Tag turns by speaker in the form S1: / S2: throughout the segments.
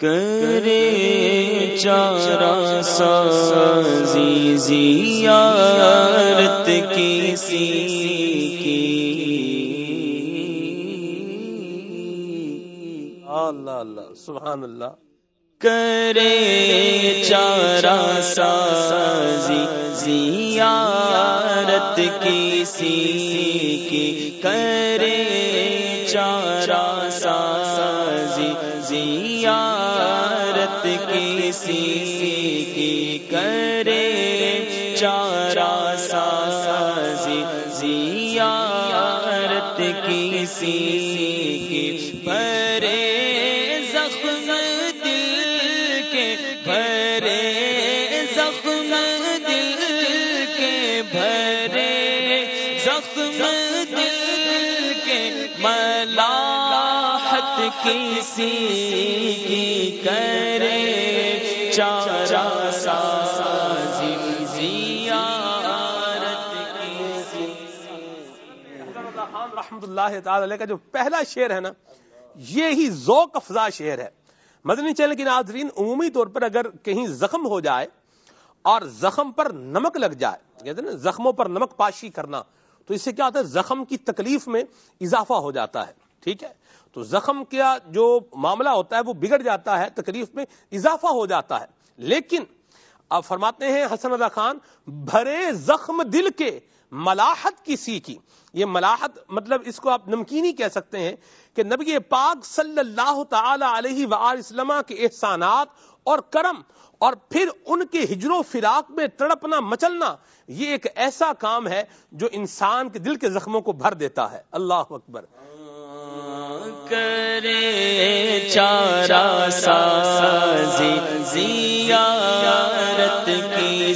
S1: کرے چارا سازی زیارت کسی کی۔
S2: اللہ اللہ سبحان اللہ۔
S1: کرے چارا سازی زیارت کسی کی۔ کرے چارا سازی زیارت کسی کی کرے چارا سازی، زیارت کسی کی بھرے زخم دل کے بھرے زخم دل کے بھرے زخم دل کے ملاحت کسی کی کرے
S2: خان رحمت اللہ تعالی علیہ کا جو پہلا شعر ہے نا، یہ ہی ذوق افزا شعر ہے۔ مدنی چینل کے ناظرین، عمومی طور پر اگر کہیں زخم ہو جائے اور زخم پر نمک لگ جائے، کہتے ہیں نا، زخموں پر نمک پاشی کرنا، تو اس سے کیا ہوتا ہے، زخم کی تکلیف میں اضافہ ہو جاتا ہے۔ ٹھیک ہے؟ تو زخم کا جو معاملہ ہوتا ہے، وہ بگڑ جاتا ہے، تکلیف میں اضافہ ہو جاتا ہے۔ لیکن اب فرماتے ہیں حسن رضا خان، بھرے زخم دل کے ملاحت کسی کی۔ یہ ملاحت مطلب اس کو آپ نمکینی کہہ سکتے ہیں کہ نبی پاک صلی اللہ تعالی علیہ وسلم کے احسانات اور کرم اور پھر ان کے ہجر و فراق میں تڑپنا، مچلنا، یہ ایک ایسا کام ہے جو انسان کے دل کے زخموں کو بھر دیتا ہے۔ اللہ اکبر۔
S1: کرے چارا سازی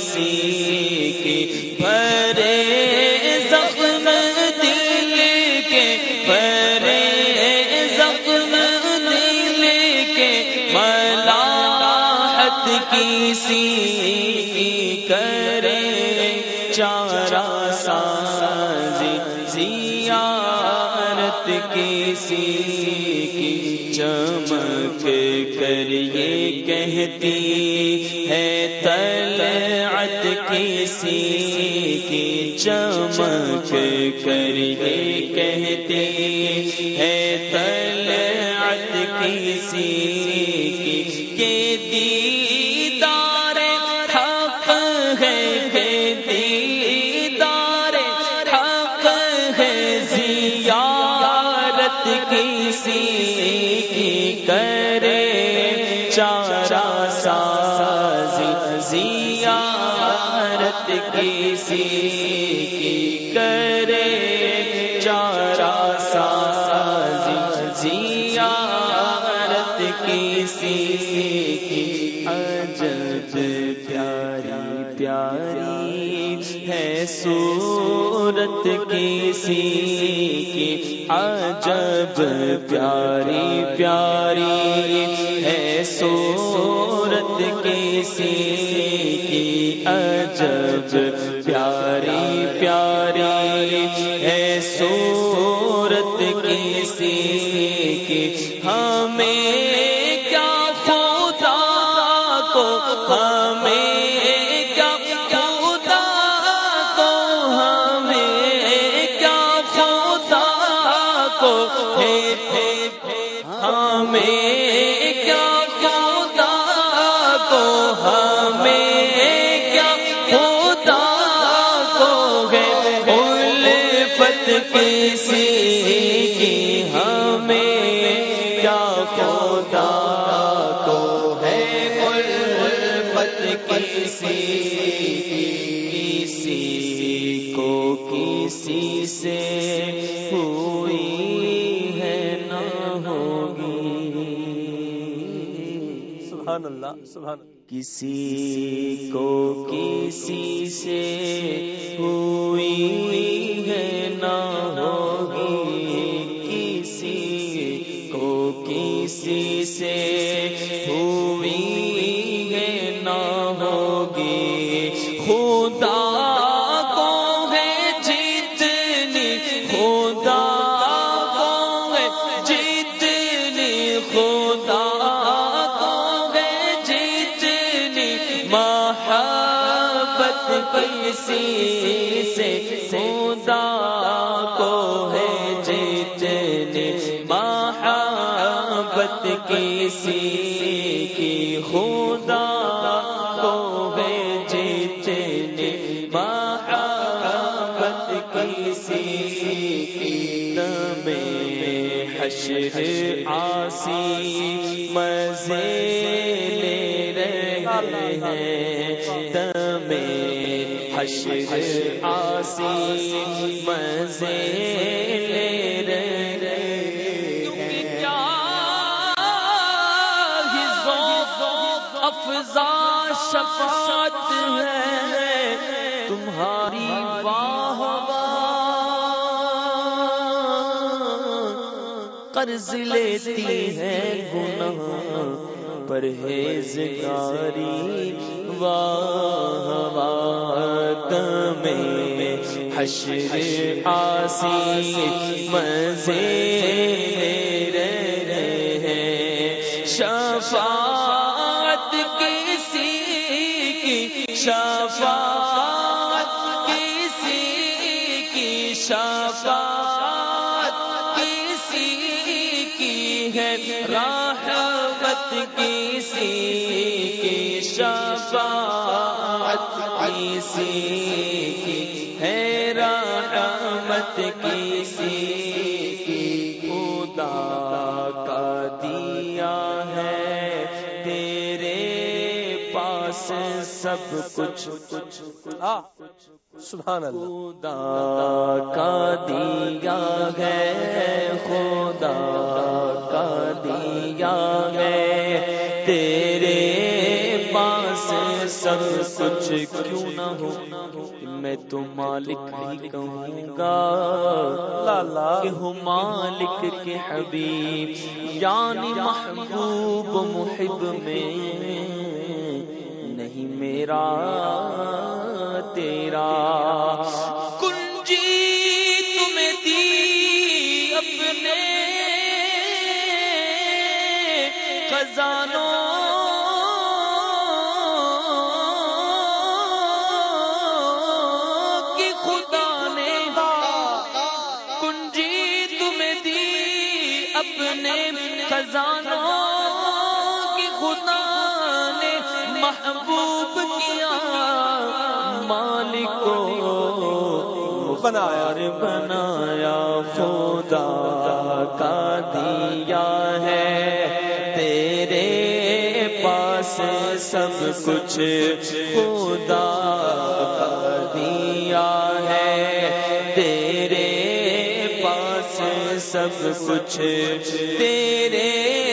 S1: کسی کی بھرے زخم دل کے بھرے زخم دل کے ملاحت کسی کی کرے چارا سازی زیارت کسی کی چمک کر یہ کہتی ہے کسی کی چمک کر یہ کہتی ہے طلعت کسی کی، کہ دیدار حق ہے، کہ دیدار حق ہے۔ زیارت کسی کی کرے چارا سازی، زیارت کسی کی کرے چارا سازی زیارت کسی کی۔ عجب پیاری پیاری ہے سو صورت کسی کی عجب پیاری پیاری ہے صورت کسی کی عجب پیاری پیاری ہے صورت کسی کی ہمیں کسی کی ہمیں کیا خدا کو ہے الفت کسی کسی کو کسی سے ہوئی ہے نہ ہوگی۔
S2: سبحان اللہ سبحان اللہ۔
S1: کسی کو کسی سے ہوئی ہے نہ ہوگی کسی کو کسی سے ہوئی کسی سے خدا کو ہے جتنی محبت کسی کی خدا کو ہے جتنی محبت کسی کی دم حشر آسی مزے ہیں۔ حشر آسی مزے لے رہے ہیں۔ افزا شفاعت ہے۔ تمہاری واہ۔ قرض لیتی ہے گناہ۔ پرہیزگاری واہ واہ میں حشر آسی مزے ہے راحت کسی کی شفاعت، کسی کی ہے راحت کسی کی خدا کا دیا ہے۔ تیرے پاس سب کچھ کچھ
S2: ہاں سبحان اللہ۔
S1: خدا کا دیا ہے خدا کا دیا ہے۔ تیرے پاس سب کچھ کیوں نہ ہو؟ میں تو مالک ہی کہوں گا
S2: لالا
S1: ہوں مالک کے حبیب یعنی محبوب محب میں۔ نہیں میرا تیرا۔ کنجی تمہیں دی اپنے خزانوں
S2: بنایا۔
S1: بنایا، خدا کا دیا ہے۔ تیرے پاس سب کچھ خدا کا دیا ہے۔ تیرے پاس سب کچھ، تیرے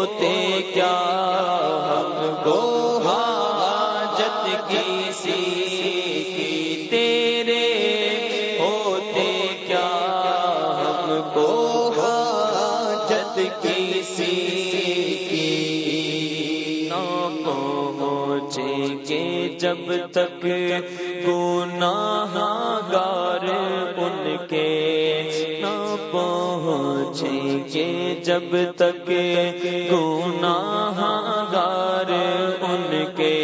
S1: ہوتے کیا ہم کو حاجت کسی کی تیرے ہوتے کیا ہم کو حاجت کسی کی نہ گے جب تک گناہ گار ان کے پہنچیں گے جب تک گناہ گار ان کے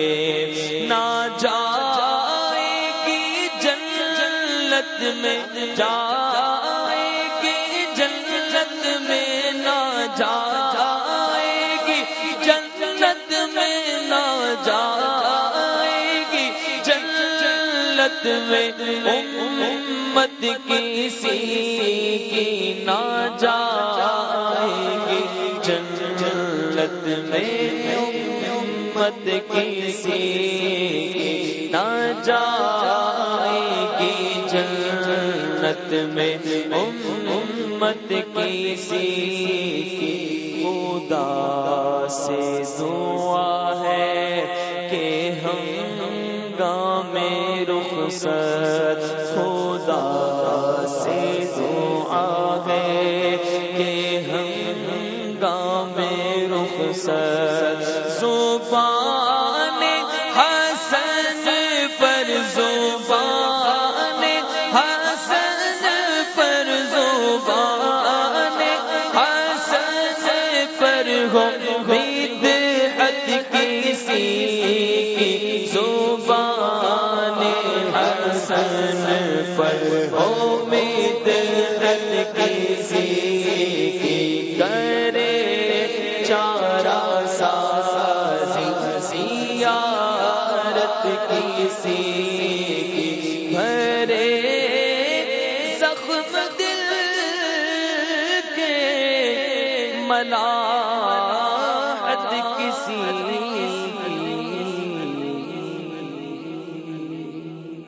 S1: نہ جائے گی جنت میں جائے جنت میں امت کسی کی نہ جائے گی جنت میں امت کسی کی نہ جائے گی جنت میں امت کسی کی خدا سے دعا ہے کہ ہم گام میں رخصت خدا سے دعا گئے کہ ہم گام میں رخصت پر ہو بدعت کسی کی کرے چارا سازی زیارت کسی کی بھرے زخم دل کے ملا